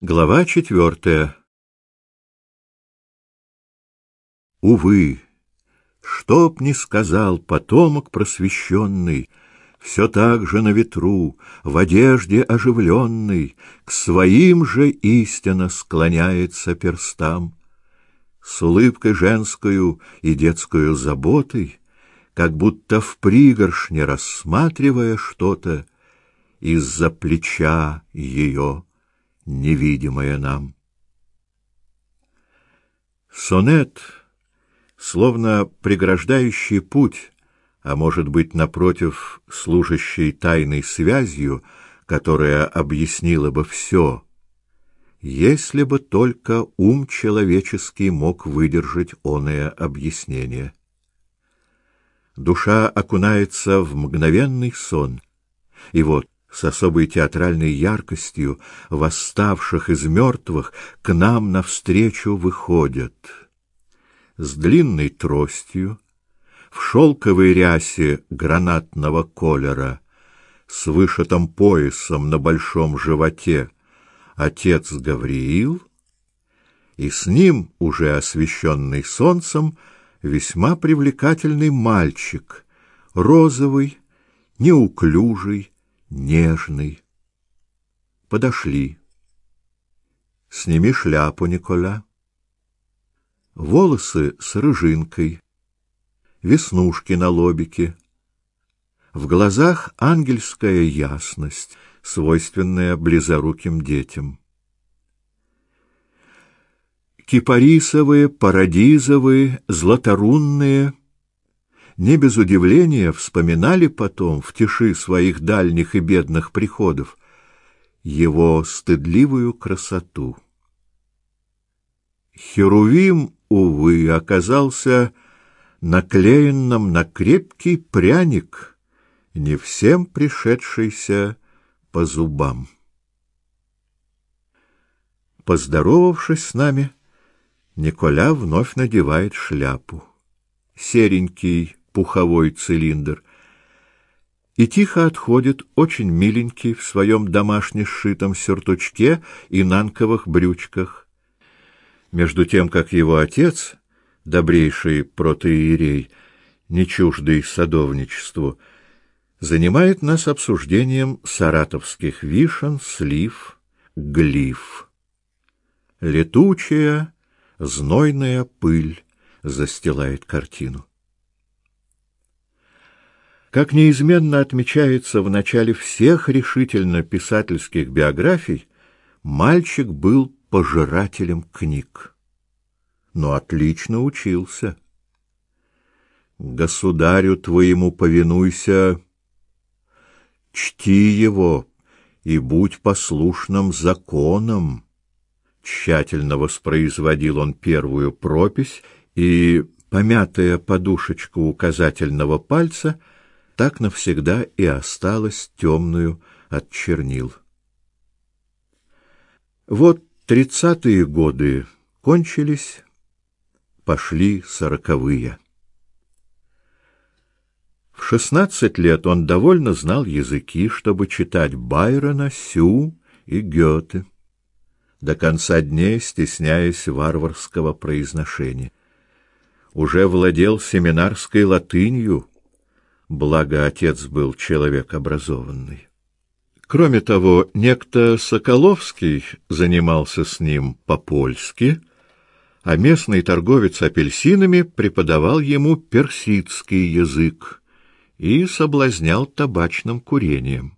Глава четвертая Увы, чтоб не сказал потомок просвещенный, Все так же на ветру, в одежде оживленной, К своим же истинно склоняется перстам. С улыбкой женскую и детскую заботой, Как будто в пригоршне рассматривая что-то, Из-за плеча ее невидимое нам. Сонет, словно преграждающий путь, а может быть, напротив, служащий тайной связью, которая объяснила бы все, если бы только ум человеческий мог выдержать оное объяснение. Душа окунается в мгновенный сон, и вот с особой театральной яркостью восставших из мертвых к нам навстречу выходят. С длинной тростью, в шелковой рясе гранатного колера, с вышитым поясом на большом животе, отец Гавриил, и с ним, уже освещенный солнцем, весьма привлекательный мальчик, розовый, неуклюжий, нежный. Подошли. Сними шляпу, Никола. Волосы с рыжинкой, веснушки на лобике. В глазах ангельская ясность, свойственная близоруким детям. Кипарисовые, парадизовые, златорунные — не без удивления вспоминали потом в тиши своих дальних и бедных приходов его стыдливую красоту. Херувим, увы, оказался наклеенным на крепкий пряник, не всем пришедшийся по зубам. Поздоровавшись с нами, Николя вновь надевает шляпу. Серенький пуховой цилиндр, и тихо отходит очень миленький в своем домашне сшитом сюртучке и нанковых брючках. Между тем, как его отец, добрейший протоиерей, не чуждый садовничеству, занимает нас обсуждением саратовских вишен, слив, глиф. Летучая, знойная пыль застилает картину. Как неизменно отмечается в начале всех решительно писательских биографий, мальчик был пожирателем книг. Но отлично учился. Государю твоему повинуйся, чти его и будь послушным законам. Тщательно воспроизводил он первую пропись, и помятая подушечка указательного пальца — так навсегда и осталась темную от чернил. Вот тридцатые годы кончились, пошли сороковые. В шестнадцать лет он довольно знал языки, чтобы читать Байрона, Сю и Гёте, до конца дней стесняясь варварского произношения. Уже владел семинарской латынью, благо отец был человек образованный. Кроме того, некто Соколовский занимался с ним по-польски, а местный торговец апельсинами преподавал ему персидский язык и соблазнял табачным курением.